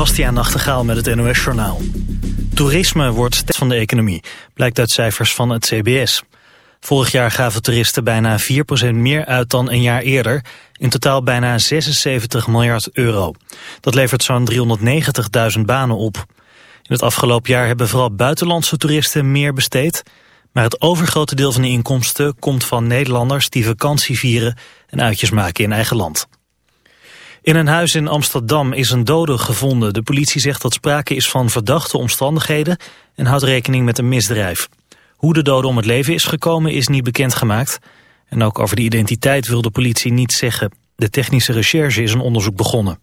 Bastiaan Nachtegaal met het NOS-journaal. Toerisme wordt steeds van de economie, blijkt uit cijfers van het CBS. Vorig jaar gaven toeristen bijna 4% meer uit dan een jaar eerder. In totaal bijna 76 miljard euro. Dat levert zo'n 390.000 banen op. In het afgelopen jaar hebben vooral buitenlandse toeristen meer besteed. Maar het overgrote deel van de inkomsten komt van Nederlanders die vakantie vieren en uitjes maken in eigen land. In een huis in Amsterdam is een dode gevonden. De politie zegt dat sprake is van verdachte omstandigheden en houdt rekening met een misdrijf. Hoe de dode om het leven is gekomen is niet bekendgemaakt. En ook over de identiteit wil de politie niets zeggen. De technische recherche is een onderzoek begonnen.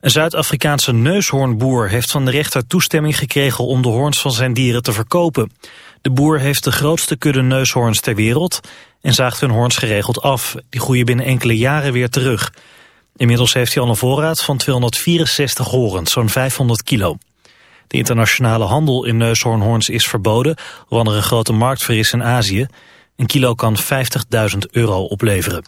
Een Zuid-Afrikaanse neushoornboer heeft van de rechter toestemming gekregen om de hoorns van zijn dieren te verkopen. De boer heeft de grootste kudde neushoorns ter wereld en zaagt hun hoorns geregeld af. Die groeien binnen enkele jaren weer terug. Inmiddels heeft hij al een voorraad van 264 horens, zo'n 500 kilo. De internationale handel in neushoornhoorns is verboden, wanneer een grote markt in Azië. Een kilo kan 50.000 euro opleveren.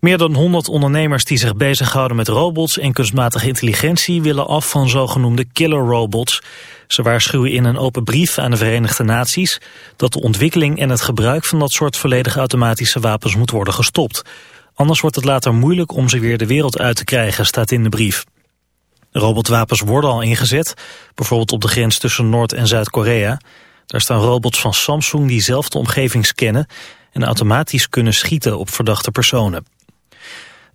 Meer dan 100 ondernemers die zich bezighouden met robots en kunstmatige intelligentie willen af van zogenoemde killer robots. Ze waarschuwen in een open brief aan de Verenigde Naties dat de ontwikkeling en het gebruik van dat soort volledig automatische wapens moet worden gestopt. Anders wordt het later moeilijk om ze weer de wereld uit te krijgen, staat in de brief. Robotwapens worden al ingezet, bijvoorbeeld op de grens tussen Noord- en Zuid-Korea. Daar staan robots van Samsung die zelf de omgeving scannen en automatisch kunnen schieten op verdachte personen.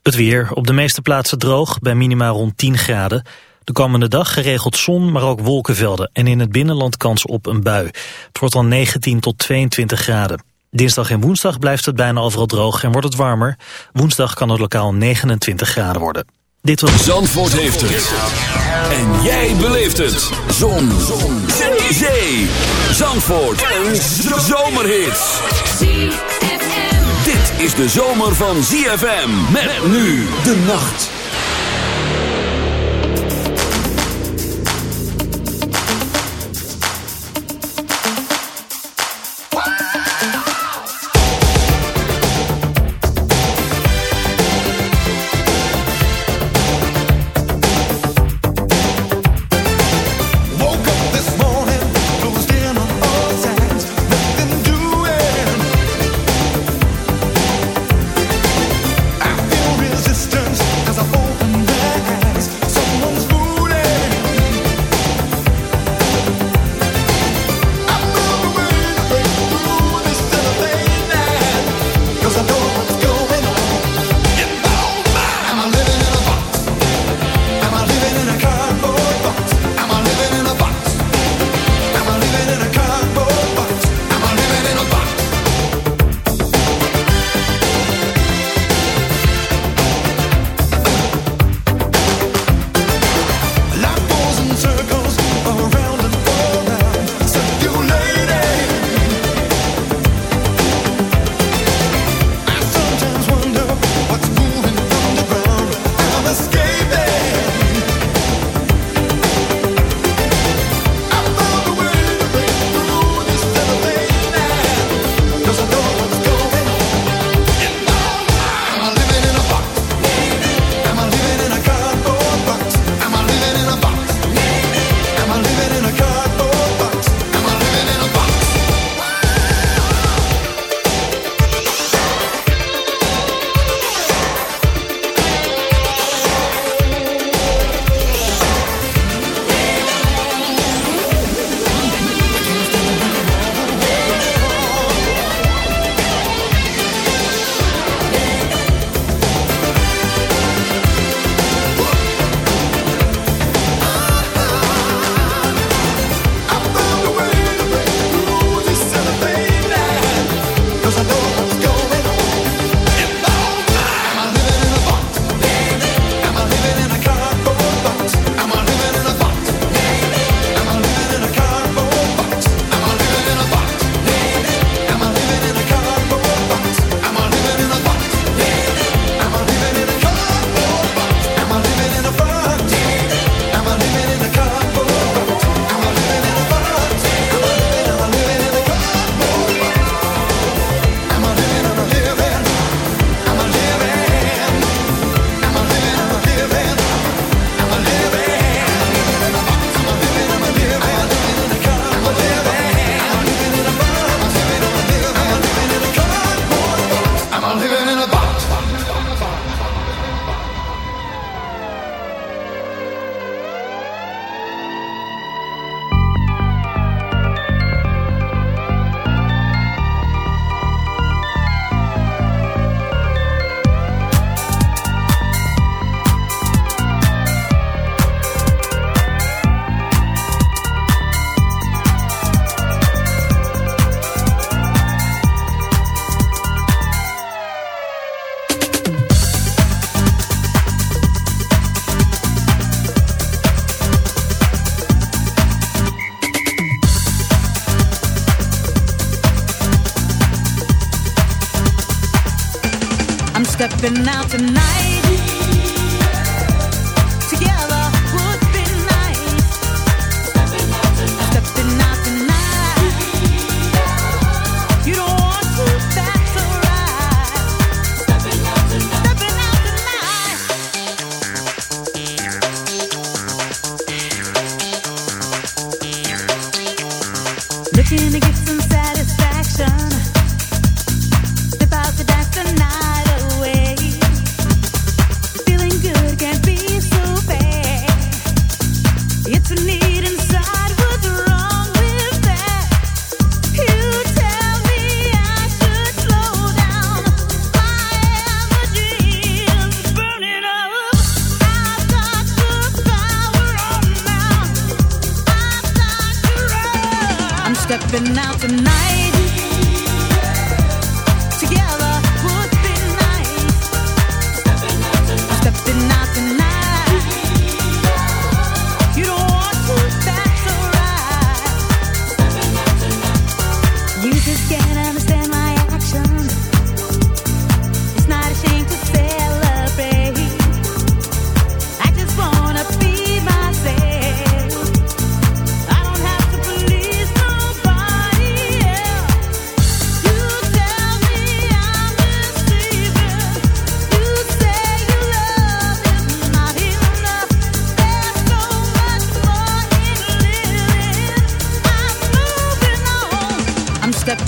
Het weer, op de meeste plaatsen droog, bij minima rond 10 graden. De komende dag geregeld zon, maar ook wolkenvelden en in het binnenland kans op een bui. Het wordt dan 19 tot 22 graden. Dinsdag en woensdag blijft het bijna overal droog en wordt het warmer. Woensdag kan het lokaal 29 graden worden. Dit was... Zandvoort heeft het. En jij beleeft het. Zon. Zon. Zee. Zee. Zandvoort. Een zomerhit. Dit is de zomer van ZFM. Met nu de nacht.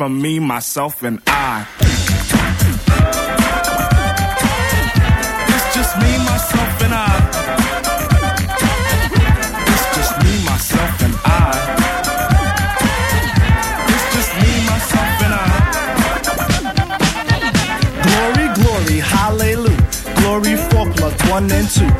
Stucky, and from me, myself, and I. It's just me, myself, and I. It's just me, myself and I Glory, glory, hallelujah, glory fork one and two.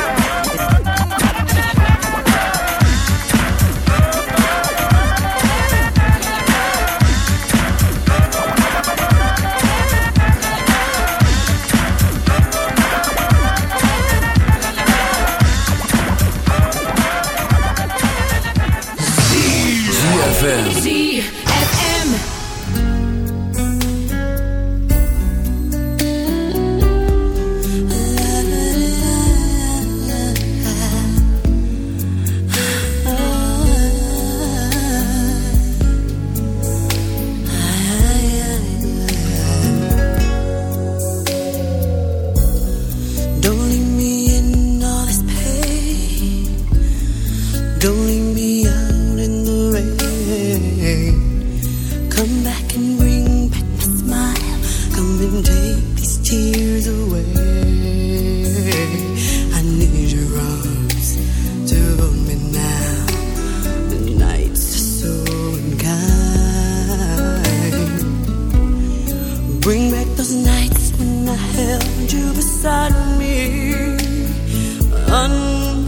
Bring back those nights when I held you beside me. Un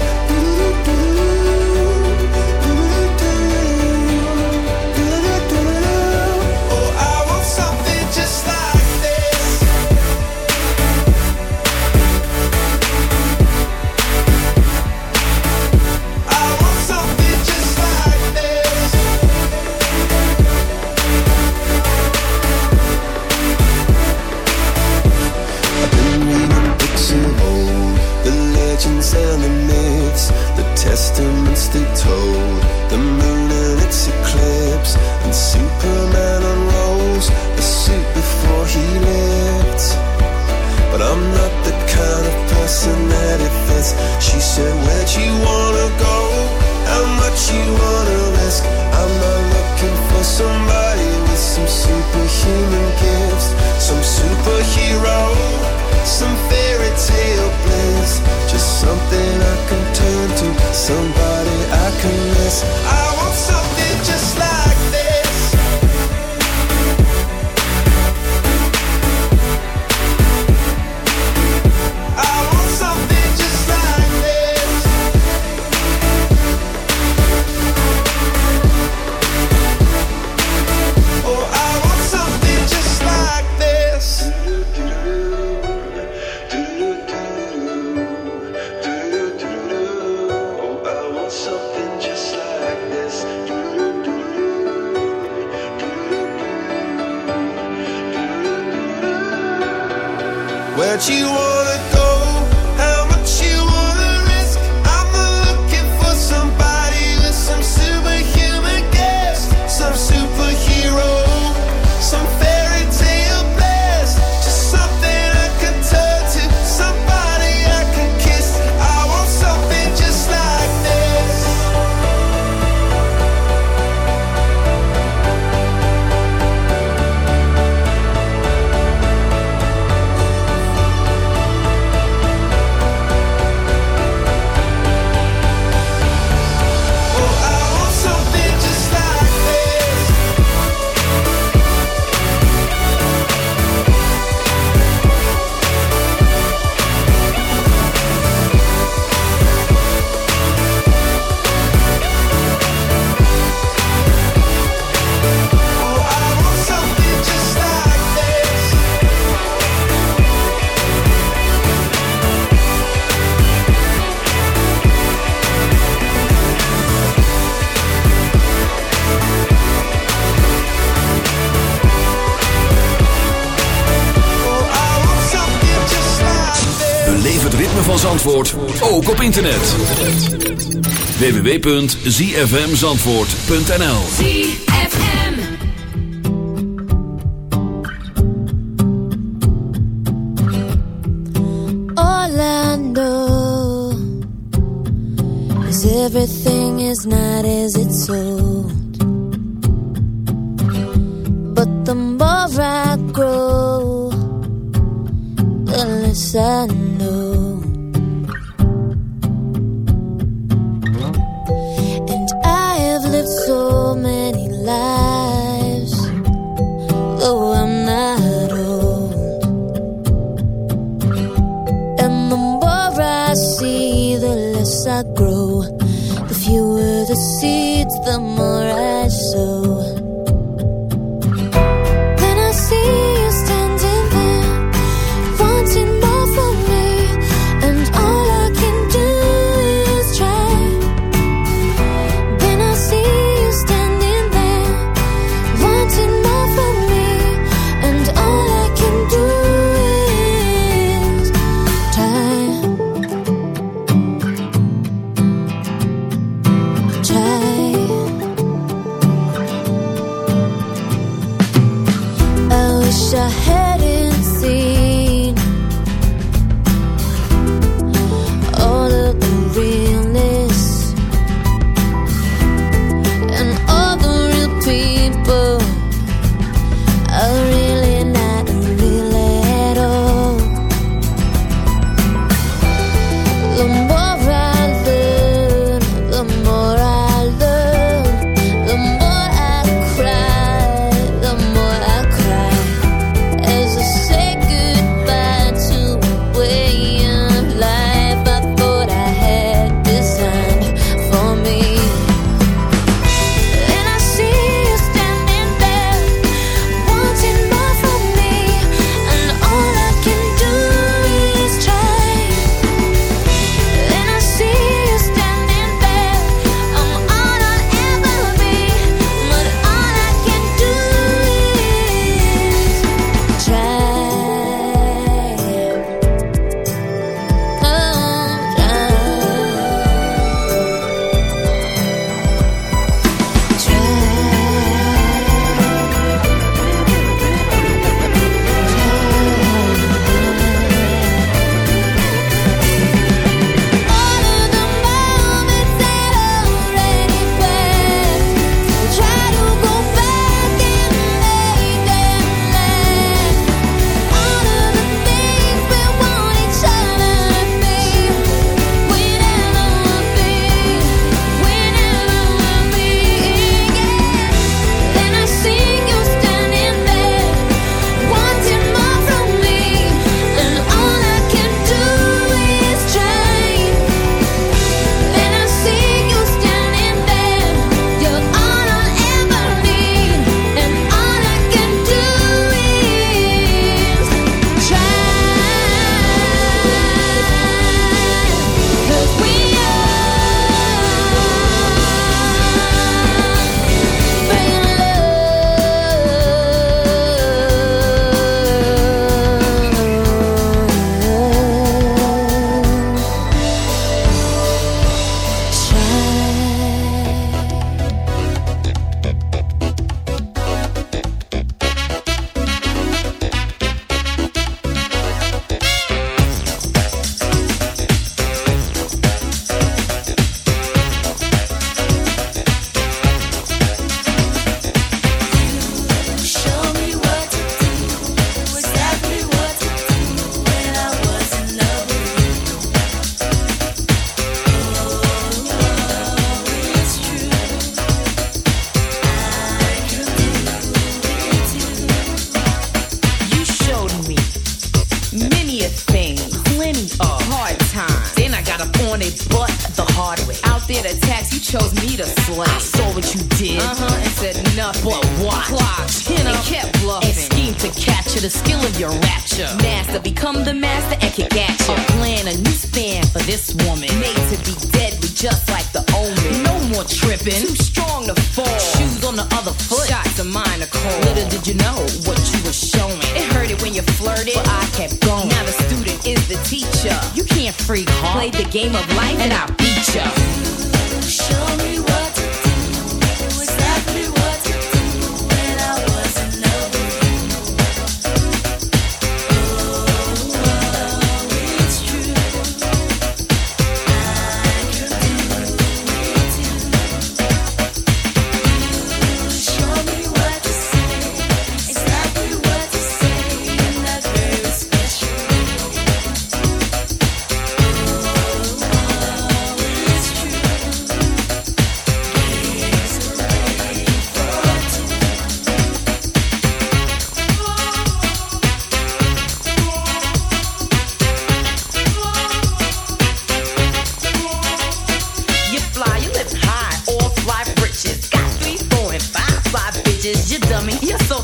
Podcast. ook op internet. www.zfmzandvoort.nl ZFM Orlando Is everything is not as it's sold. But the more I grow The less I know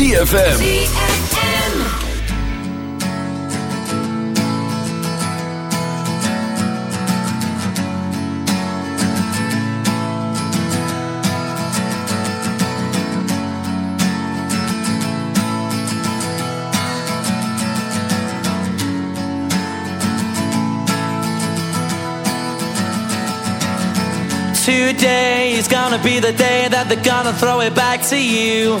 ZFM. Today is gonna be the day that they're gonna throw it back to you.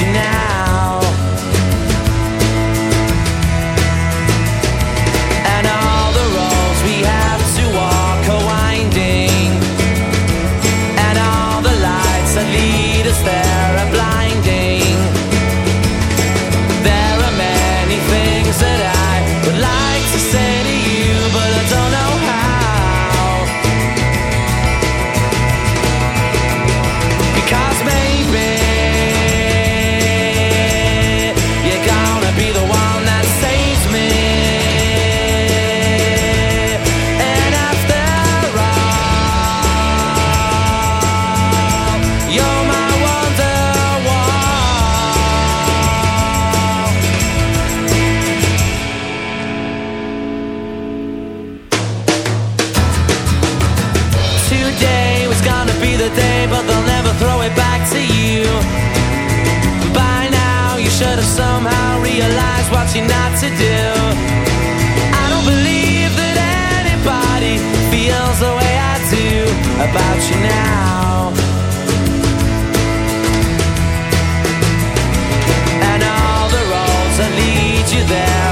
You now. Should have somehow realized what you're not to do. I don't believe that anybody feels the way I do about you now. And all the roads that lead you there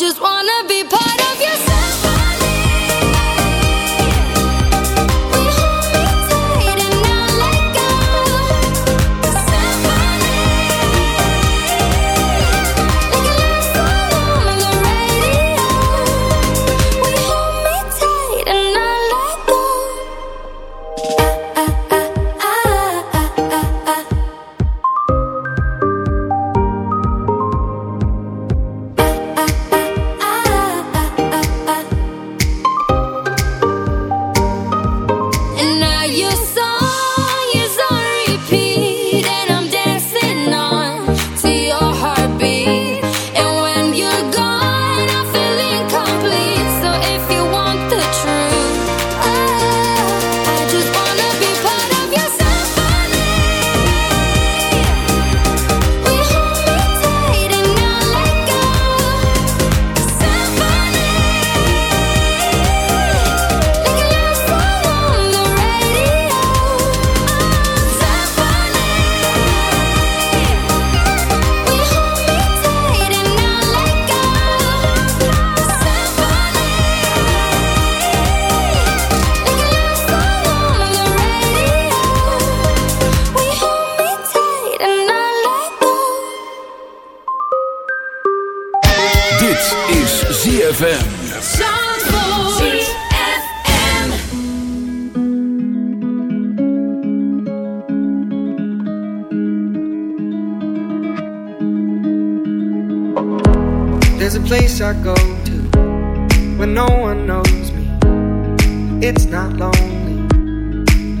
Just wanna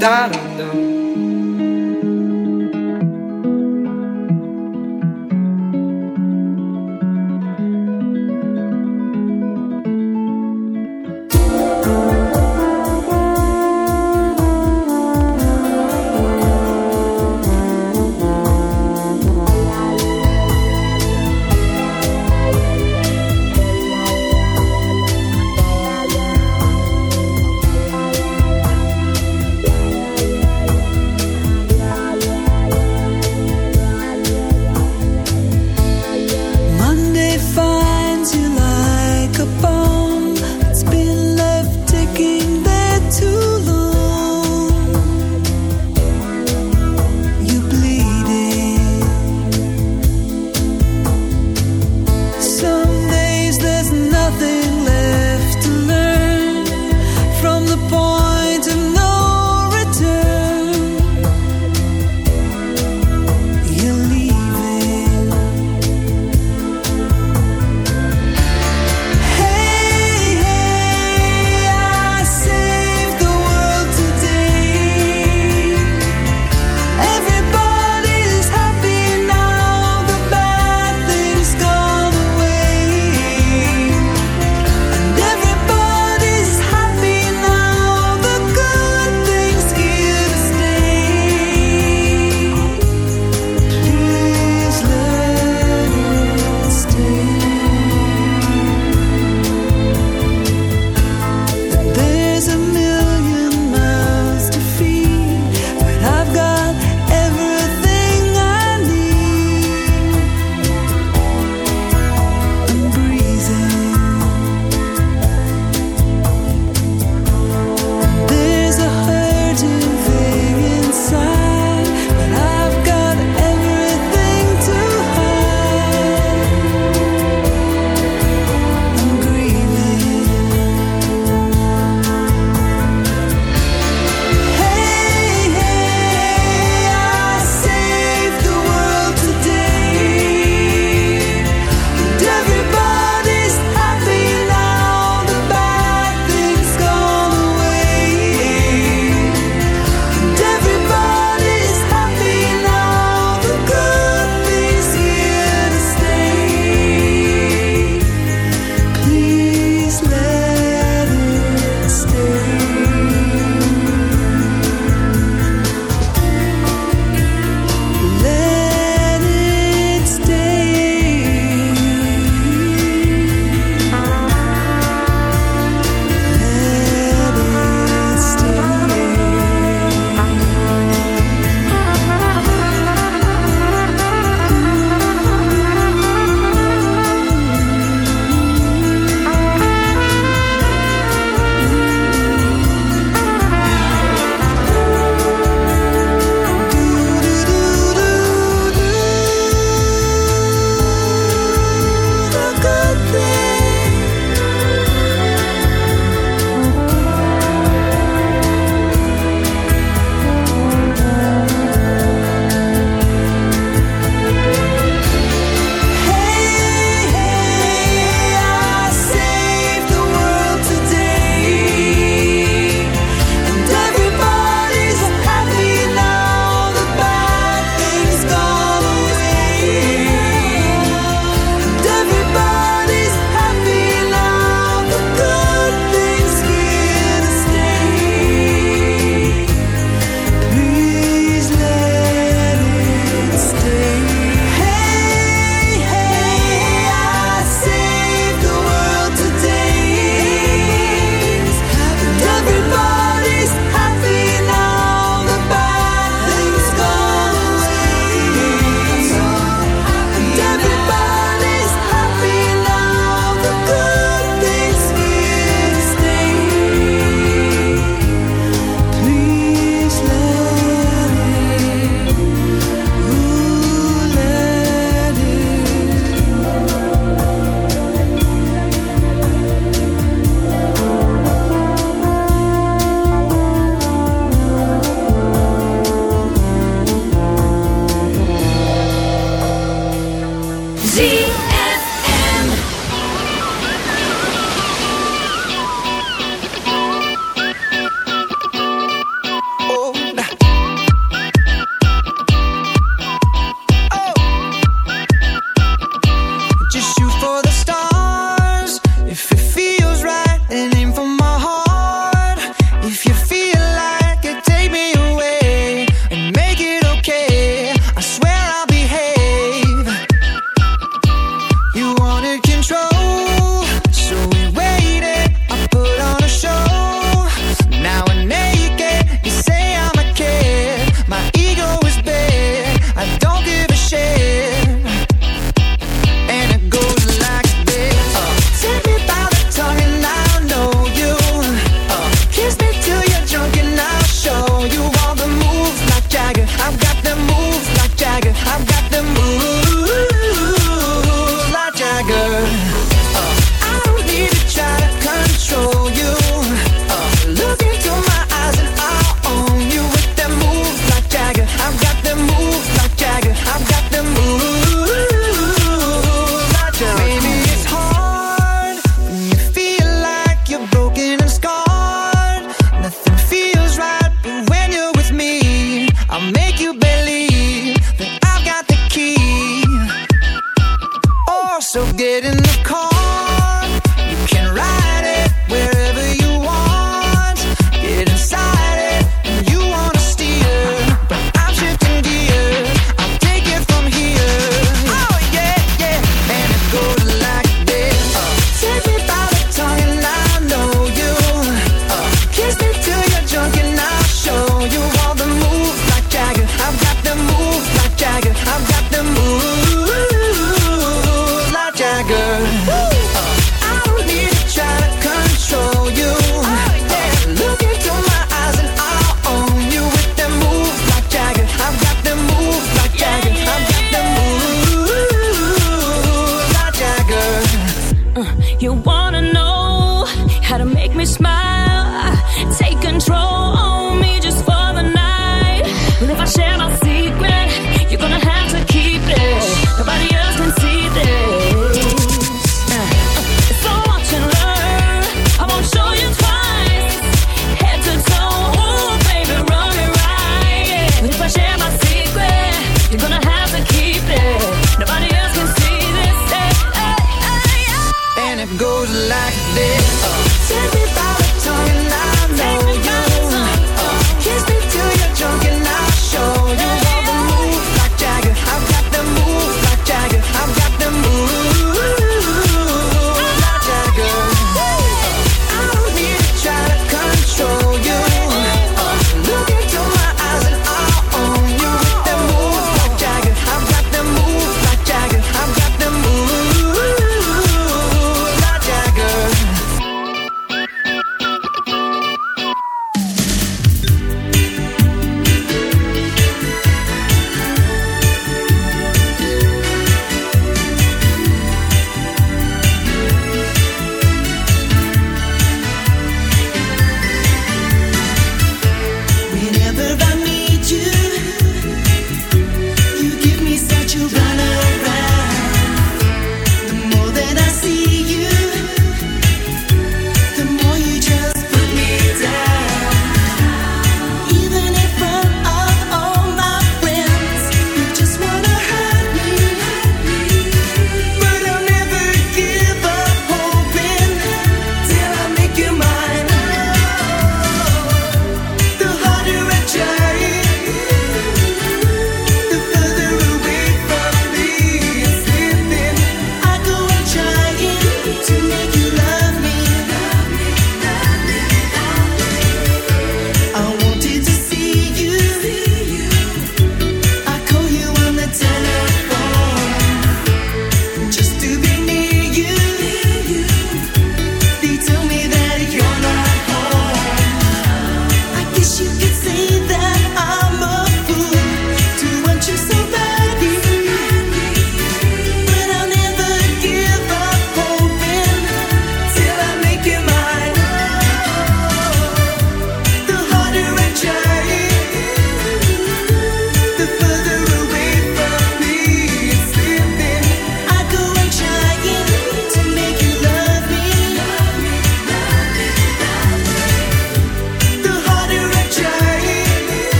Da dum dum.